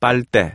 빨대